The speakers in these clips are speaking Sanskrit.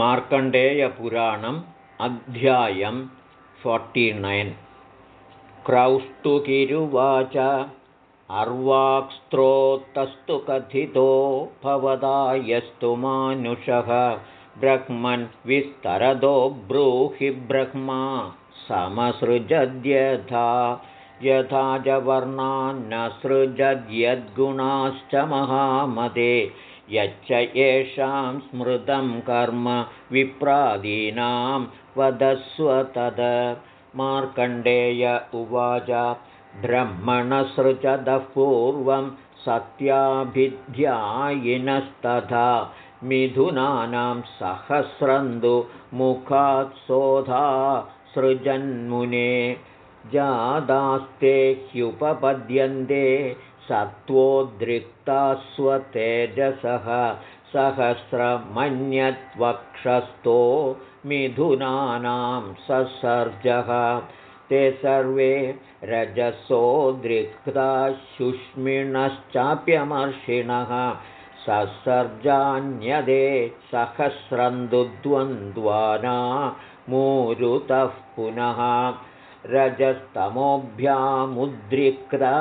मार्कण्डेयपुराणम् अध्यायं फोर्टिनैन् क्रौस्तुकिरुवाच अर्वाक्स्त्रोतस्तु कथितो भवदा यस्तु मानुषः। ब्रह्मन् विस्तरदो ब्रूहि ब्रह्मा समसृजद्यथा यथा च वर्णान्न सृजद्यद्गुणाश्च महामदे यच्च येषां स्मृतं कर्म विप्रादीनां वदस्व तद। मार्कण्डेय उवाच ब्रह्मणसृजतः पूर्वं सत्याभिध्यायिनस्तथा मिथुनानां सहस्रन्दु मुखात्सोधा सृजन्मुने। जादास्ते ह्युपपद्यन्ते सत्त्वोद्रिक्तास्वतेजसः सहस्रमन्यद्वक्षस्थो मिथुनानां ससर्जः। ते सर्वे रजसोद्रिक्ता शुष्मिणश्चाप्यमर्षिणः ससर्जान्यदे सहस्रन्दुद्वन्द्वाना मूरुतः पुनः रजस्तमोभ्यामुद्रिक्ता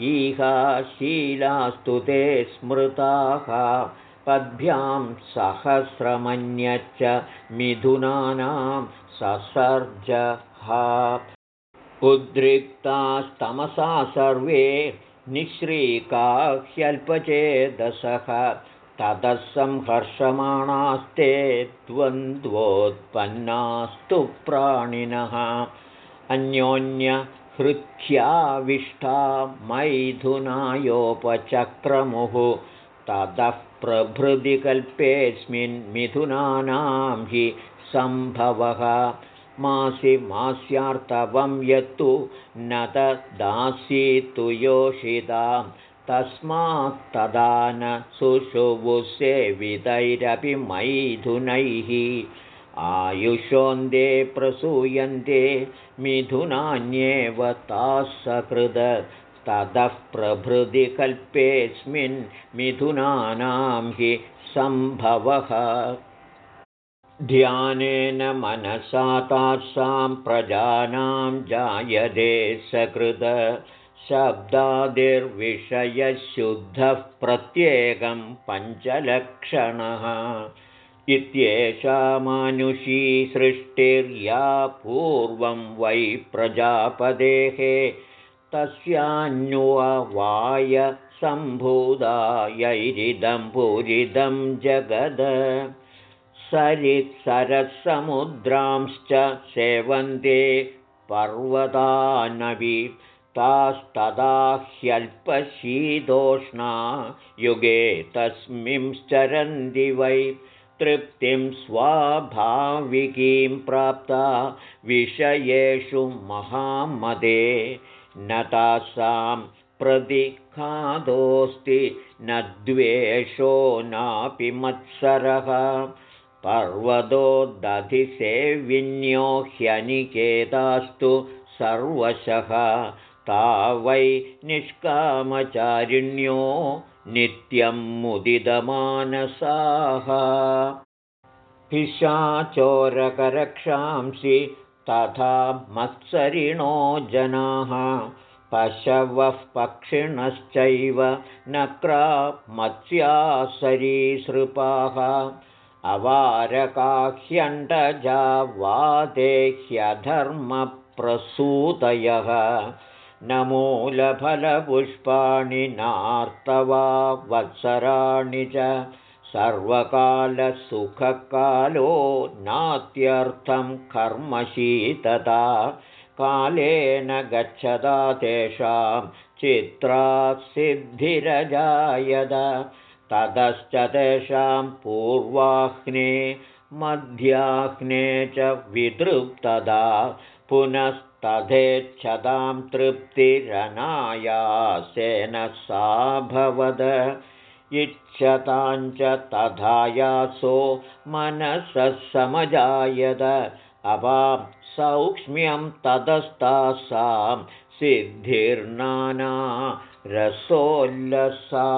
इहा शीलास्तु ते स्मृताः। पद्भ्यां सहस्रमन्यच्च मिथुनानां ससर्जः उद्रिक्तास्तमसा सर्वे निःश्रीका ह्यल्पचेदशः ततः संहर्षमाणास्ते द्वन्द्वोत्पन्नास्तु प्राणिनः अन्योन्यहृत्याविष्टा मैथुनायोपचक्रमुः ततः प्रभृति कल्पेऽस्मिन् मिथुनानां हि सम्भवः। मासि मास्यार्तवं यत्तु न तदासीत्तु योषितां। तस्मात्तदा न सुषुवुसेवितैरपि मैथुनैः आयुषोऽन्दे प्रसूयन्ते मिथुनान्येव ताः सकृद ततः प्रभृति कल्पेऽस्मिन् मिथुनानां हि सम्भवः। ध्यानेन मनसा तासां प्रजानां जायते सकृद। शब्दादिर्विषयशुद्धः प्रत्येकं पञ्चलक्षणः इत्येषा मानुषी सृष्टिर्या पूर्वं वै प्रजापदेः तस्यान्ववायसम्भूदायैरिदं पूरिदं जगद। सरित्सरसमुद्रांश्च सेवन्ते पर्वतानवि तास्तदा ह्यल्पशीतोष्णा युगे तस्मिंश्चरन्ति वै तृप्तिं स्वाभाविकीं प्राप्ता विषयेषु महामदे न तासां प्रतिखादोऽस्ति न द्वेषो नापि मत्सरः। पर्वतो दधिसेविन्यो ह्यनिकेतास्तु सर्वशः। ता वै निष्कामचारिण्यो नित्यं मुदितमानसाः। पिशाचोरकरक्षांसि तथा मत्सरिणो जनाः। पशवः पक्षिणश्चैव नक्रा मत्स्यासरीसृपाः अवारकाह्यण्डजा ह्यधर्मप्रसूतयः न मूलफलपुष्पाणि नार्तवा वत्सराणि च सर्वकालसुखकालो नात्यर्थं कर्मशीतता कालेन गच्छता तेषां चित्रासिद्धिरजायद ततश्च तेषां पूर्वाह्ने मध्याह्ने च वितृप्तदा पुनस्तथेच्छतां तृप्तिरनायासेन सा भवद। इच्छताञ्च तथायासो मनसः समजायद। अवां सौक्ष्म्यं ततस्तासां सिद्धिर्नाना रसोल्लसा।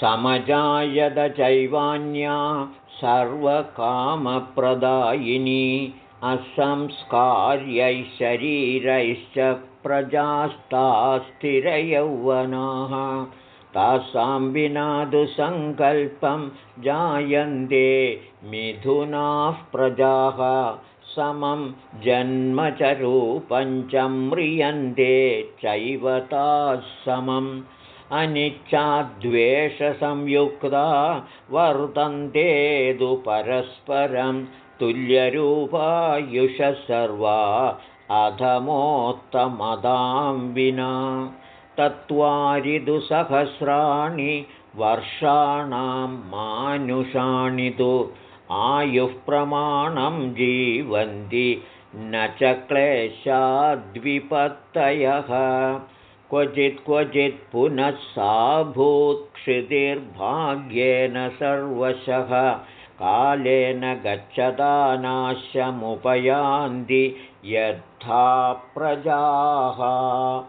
समजायद चैवान्या सर्वकामप्रदायिनी असंस्कार्यैः शरीरैश्च प्रजास्तास्थिरयौवनाः। तासां विनादुसङ्कल्पं जायन्ते मिथुनाः प्रजाः। समं जन्म च रूपं च म्रियन्ते चैव ताः समम्। अनिच्छाद्वेषसंयुक्ता वर्तन्ते परस्परं तुल्यरूपायुषः सर्वा अधमोत्तमदां विना। तत्त्वारिदुसहस्राणि वर्षाणां मानुषाणि तु आयुः प्रमाणं जीवन्ति न च क्लेशाद्विपत्तयः। क्वचित् क्वचित् पुनः सा भूत्क्षितिर्भाग्येन सर्वशः कालेन गच्छदानाशमुपयान्ति यथा प्रजाः।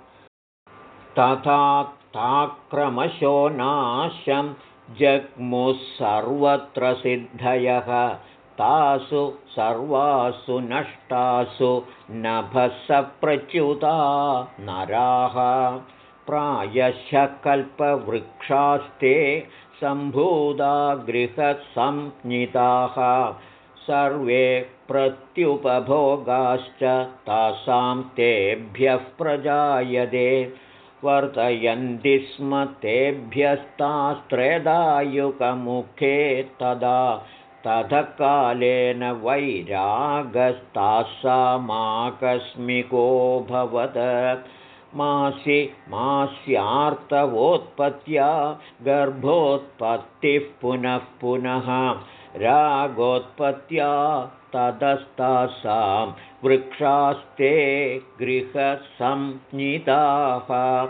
तथा ताक्रमशो नाशं जग्मुः सर्वत्र सिद्धयः। तासु सर्वासु नष्टासु नभसप्रच्युता नराः। प्रायशः कल्पवृक्षास्ते सम्भूता गृहसंज्ञिताः सर्वे प्रत्युपभोगाश्च तासां तेभ्यः प्रजायते। वर्तयन्ति स्म तेभ्यस्तास्त्रेदायुकमुखे तदा। ततः कालेन वैरागस्तासामाकस्मिकोऽभवत् मासि मास्यार्तवोत्पत्त्या गर्भोत्पत्तिः पुनः पुनः रागोत्पत्त्या ततस्तासां वृक्षास्ते गृहसंज्ञिताः।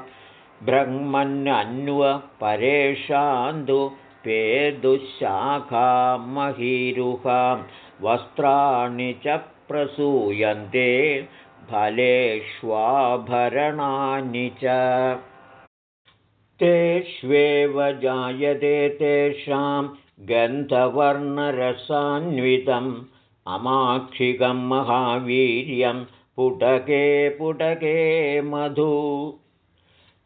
ब्रह्मन्यन्वपरेशान्तु पे दुःशाखामहीरुहां वस्त्राणि च प्रसूयन्ते फलेष्वाभरणानि च। तेष्वेव जायते तेषां गन्धवर्णरसान्वितम् अमाक्षिकं महावीर्यं पुटके पुटके मधु।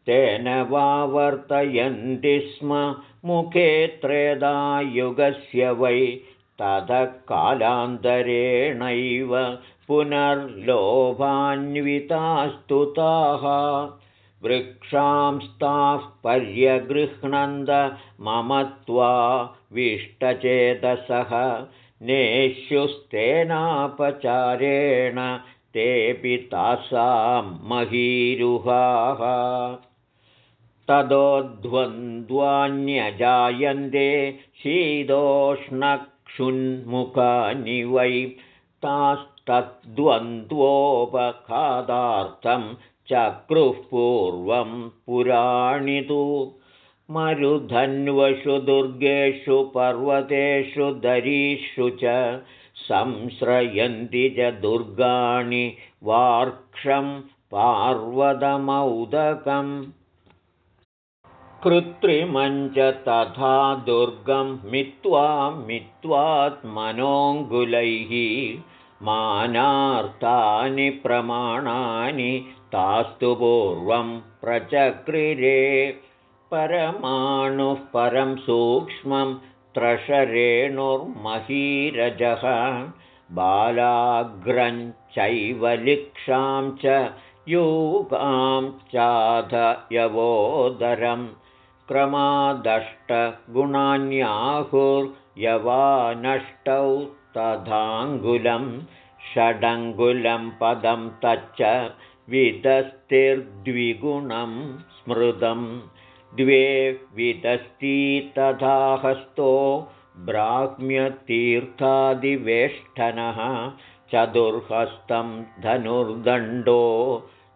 तेन वा वर्तयन्ति स्म मुखे त्रेदायुगस्य वै ततः कालान्तरेणैव पुनर्लोभान्वितास्तुताः वृक्षांस्ताः पर्यगृह्णन्द मम विष्टचेतसः नेष्युस्तेनापचारेण तेऽपि तासां महीरुहाः तदोद्वन्द्वान्यजायन्ते शीतोष्णक्षुन्मुखानि वै तास्तद्वन्द्वोपखादार्थं चक्रुः पूर्वं पुराणि तु मरुधन्वषु दुर्गेषु पर्वतेषु दरीषु च संश्रयन्ति च दुर्गाणि वार्क्षं पार्वतमौदकम् कृत्रिमञ्च तथा दुर्गं मित्वा मित्वात्मनोऽङ्गुलैः मानार्तानि प्रमाणानि तास्तु पूर्वं प्रचक्रिरे परमाणुः परं सूक्ष्मं त्रषरेणुर्महीरजः बालाग्रञ्चैव लिक्षां च यूगां चाधयवोदरम् क्रमादष्टगुणान्याहुर्यवानष्टौ तथाङ्गुलं षडङ्गुलं पदं तच्च विदस्तिर्द्विगुणं स्मृतं। द्वे विदस्ती तथा हस्तो ब्राह्म्यतीर्थादिवेष्टनः चतुर्हस्तं धनुर्दण्डो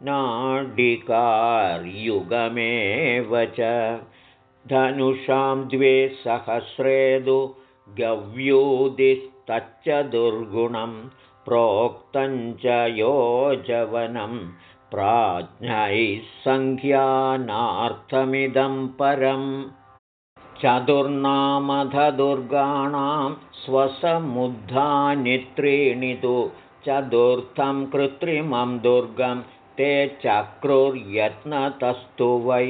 नाडिकार्युगमेव च धनुषां द्वे सहस्रेदु गव्यूदिस्तच्च दुर्गुणं प्रोक्तञ्च योजवनं प्राज्ञैः सङ्ख्यानार्थमिदं परम् चतुर्नामधदुर्गाणां स्वसमुद्धानि त्रीणि तु चतुर्थं कृत्रिमं दुर्गं ते चक्रुर्यत्नतस्तु वै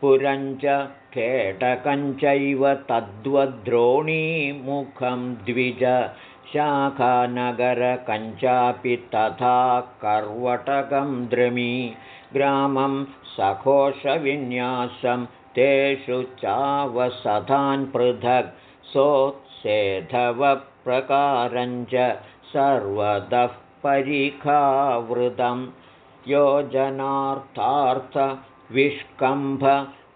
पुरञ्च केटकञ्चैव तद्वद्रोणीमुखं द्विज शाखानगरकञ्चापि तथा कर्वटकं द्रमी ग्रामं सघोषविन्यासं तेषु चावसथान् पृथक् सोत्सेधवप्रकारञ्च सर्वतः परिखावृतं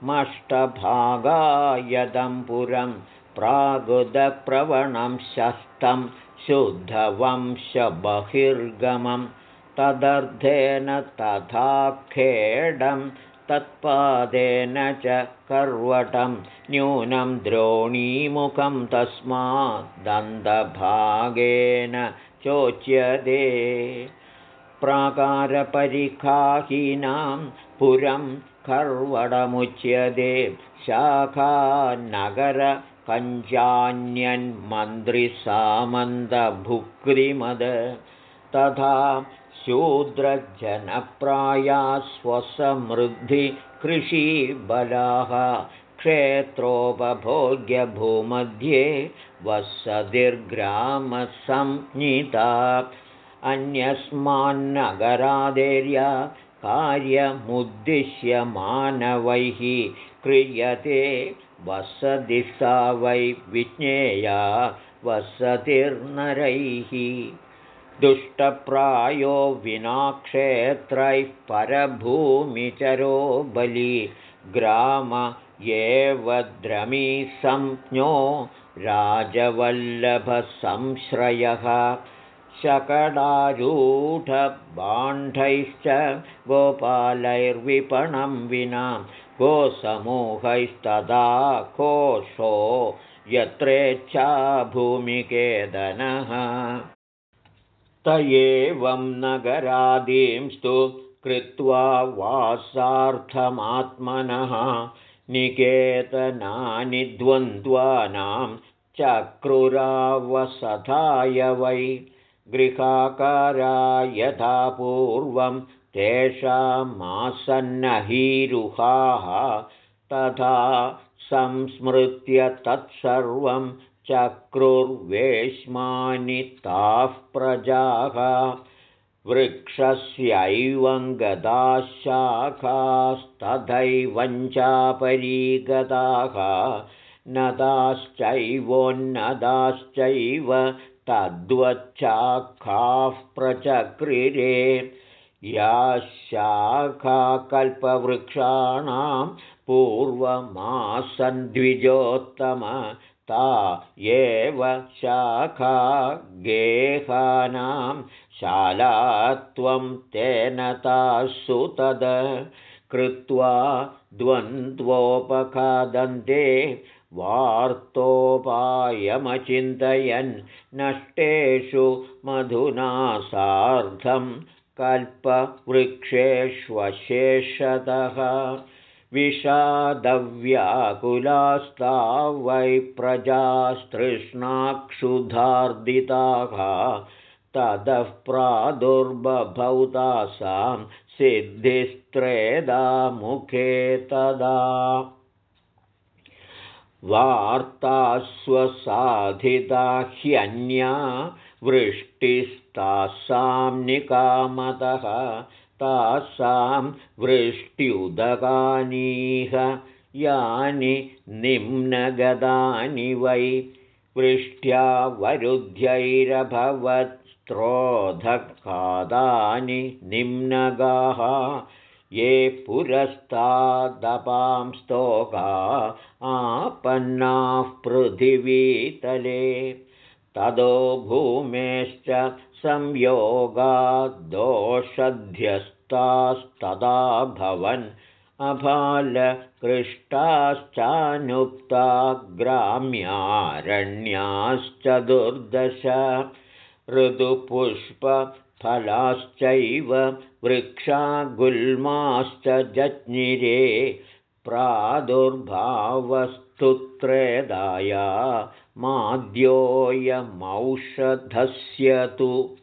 योजनार्थार्थविष्कम्भमष्टभागायदं पुरं प्रागुदप्रवणं शस्तं शुद्धवंशबहिर्गमं तदर्थेन तथाखेडं तत्पादेन च कर्वटं न्यूनं द्रोणीमुखं तस्माद्दन्तभागेन चोच्यते। प्राकारपरिखाहीनां पुरं कर्वडमुच्यते शाखानगरकञ्चान्यन्मन्त्रिसामन्तभुक्तिमद तथा शूद्रजनप्राया स्वसमृद्धिकृषिबलाः क्षेत्रोपभोग्यभूमध्ये वसतिर्ग्रामसंज्ञिता। अन्यस्मान्नगरादेर्या कार्यमुद्दिश्य मानवैः क्रियते। वसतिसा वै विज्ञेया वसतिर्नरैः। दुष्टप्रायो विनाक्षेत्रैः परभूमिचरो बली। ग्राम एव द्रमीसंज्ञो राजवल्लभसंश्रयः शकडारूढबाण्ढैश्च गोपालैर्विपणं विना गोसमूहैस्तदा कोशो यत्रेच्छा भूमिकेदनः। त एवं नगरादींस्तु कृत्वा वासार्थमात्मनः निकेतनानि द्वन्द्वानां चक्रुरावसथाय वै गृहाकारा यथा पूर्वं तेषामासन्नहीरुहाः तथा संस्मृत्य तत्सर्वं चक्रुर्वेश्मानि ताः प्रजाः। वृक्षस्यैवं गदाशाखास्तथैवञ्चापरीगताः नदाश्चैवोन्नदाश्चैव तद्वच्चाखाः प्रचक्रिरे या शाखाकल्पवृक्षाणां पूर्वमासन्द्विजोत्तम ता एव शाखा गेहानां शालात्वं तेन तासु तद कृत्वा द्वन्द्वोपखादन्ते वार्तोपायमचिन्तयन् नष्टेषु मधुना सार्धं कल्पवृक्षेष्वशेषतः। विषादव्याकुलास्ता वै प्रजास्तृष्णाक्षुधार्दिताः ततः प्रादुर्बभौतासां सिद्धिस्त्रेदामुखे तदा वार्तास्वसाधिता ह्यन्या वृष्टिस्तासां निकामतः तासां वृष्ट्युदकानीह यानि निम्नगदानि वै वृष्ट्या वरुध्यैरभवत्स्त्रोधकादानि निम्नगाः ये पुरस्तादपां स्तोका आपन्नाः पृथिवीतले। तदो भूमेश्च संयोगाद्दोषध्यस्तास्तदा भवन्। अभालकृष्टाश्चानुक्ता ग्राम्यारण्याश्च दुर्दश ऋतुपुष्पफलाश्चैव वृक्षागुल्माश्च जज्ञिरे प्रादुर्भावस्तु स्तुत्रेदाया माद्योऽयमौषधस्य तु।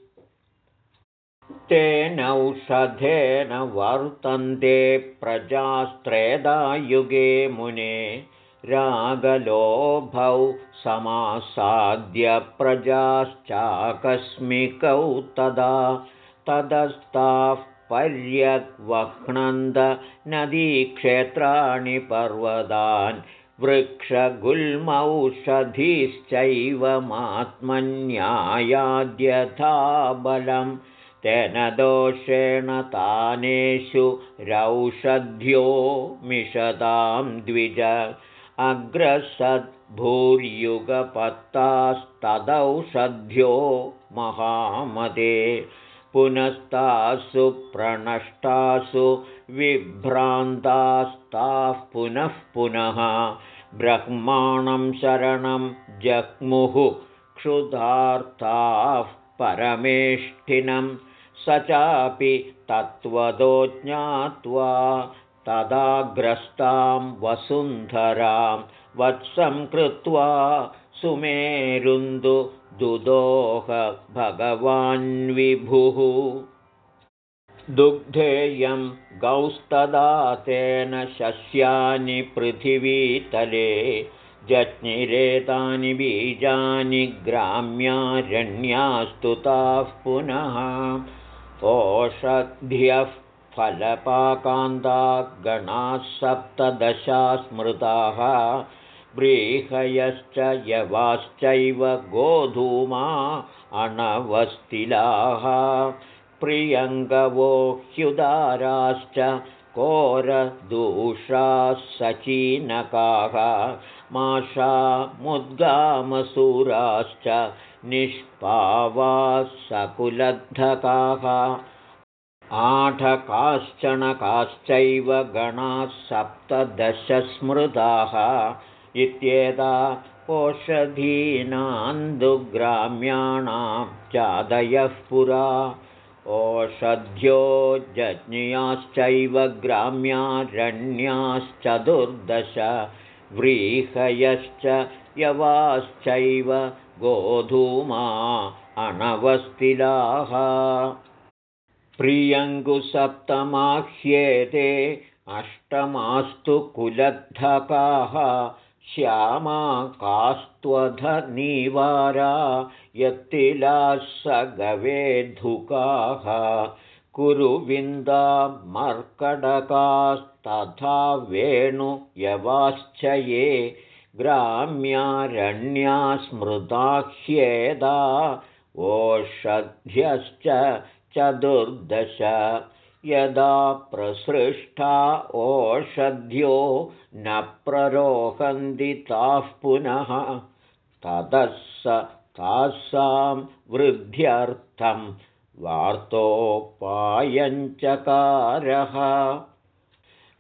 तेनौषधेन वर्तन्ते प्रजास्त्रेदायुगे मुने रागलोभौ समासाद्य प्रजाश्चाकस्मिकौ तदा तदस्ताः पर्यवह्नन्द नदीक्षेत्राणि पर्वतान् वृक्षगुल्मौषधीश्चैवमात्मन्यायाद्यथा बलं तेन दोषेण तानेषु रौषध्यो मिषतां द्विज अग्रसद्भूर्युगपत्तास्तदौषध्यो महामदे पुनस्तासु प्रणष्टासु विभ्रान्तास्ताः पुनः पुनः ब्रह्माणं शरणं जग्मुः क्षुधार्ताः परमेष्ठिनं स चापि तत्त्वतो ज्ञात्वा तदाग्रस्तां वसुन्धरां वत्सं कृत्वा सुमेरुन्दु दुदोह भगवान्विभुः। दुग्धेयं गौस्तदा तेन शस्यानि पृथिवीतले जज्ञिरेतानि बीजानि ग्राम्यारण्यास्तुताः पुनः। ओषध्यः फलपाकान्ता गणाः सप्तदशा स्मृताः व्रीहयश्च यवाश्चैव गोधूमा अणवस्तिलाः प्रियङ्गवो ह्युदाराश्च कोरदूषाः सचीनकाः माषा मुद्गामसूराश्च निष्पावाः सकुलद्धकाः आठकाश्चणकाश्चैव गणाः सप्तदशस्मृताः इत्येता ओषधीनान्दुग्राम्याणां चादयः पुरा। ओषध्यो जज्ञियाश्चैव ग्राम्यारण्याश्चतुर्दश व्रीहयश्च यवाश्चैव गोधूमा अणवस्तिलाः प्रियङ्गुसप्तमाह्येते अष्टमास्तु कुलद्धकाः श्यामा कास्त्वधनीवारा यत्तिलाः स गवेद्धुकाः कुरुविन्दा मर्कडकास्तथा वेणुयवाश्च ये ग्राम्यारण्या स्मृताह्येदा ओषध्यश्च चतुर्दश। यदा प्रसृष्टा ओषध्यो न प्ररोहन्ति ताः पुनः। ततः स तासां वृद्ध्यर्थं वार्तोपायञ्चकारः।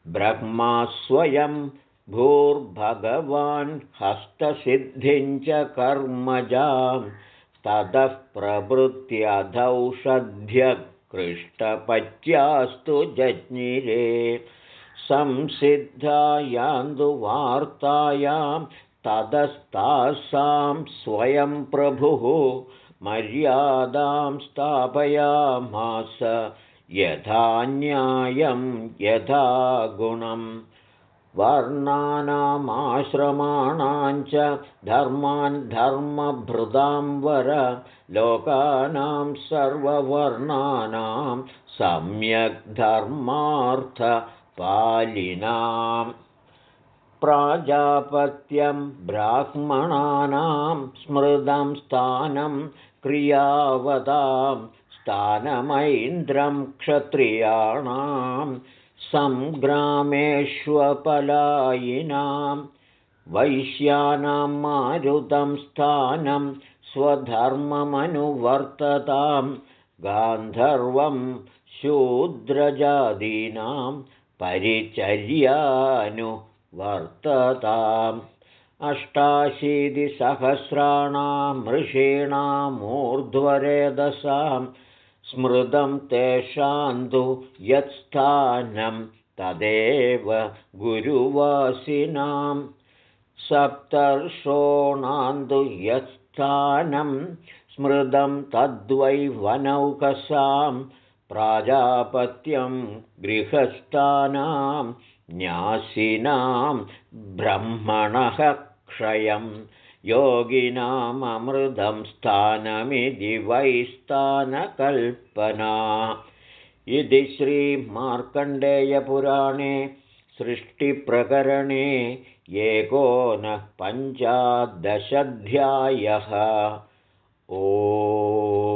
ब्रह्मा स्वयं भूर्भगवान् हस्तसिद्धिञ्च कर्मजां ततः प्रभृत्यधौषध्य कृष्टपच्यास्तु जज्ञिरे वार्तायां ततस्तासां स्वयं प्रभुः मर्यादां स्थापयामास यथा न्यायं यथा गुणम् वर्णानामाश्रमाणाञ्च धर्मान् धर्मभृदां वर लोकानां सर्ववर्णानां सम्यक् धर्मार्थपालिनाम् प्राजापत्यं ब्राह्मणानां स्मृतं स्थानं क्रियावतां स्थानमैन्द्रं क्षत्रियाणां सङ्ग्रामेष्वपलायिनां वैश्यानां मारुतं स्थानं स्वधर्ममनुवर्ततां गान्धर्वं शूद्रजातीनां परिचर्यानुवर्तताम् अष्टाशीतिसहस्राणां ऋषीणामूर्ध्वरेदसां स्मृतं तेषान्तु यत्स्थानं तदेव गुरुवासिनां सप्तर्षोणान्तु यत्स्थानं स्मृतं तद्वै वनौकसां प्राजापत्यं गृहस्थानां न्यासिनां ब्रह्मणः क्षयं योगिनाममृतं स्थानमिति वै स्थानकल्पना इति श्रीमार्कण्डेयपुराणे सृष्टिप्रकरणे एकोनपञ्चादशाध्यायः। ओ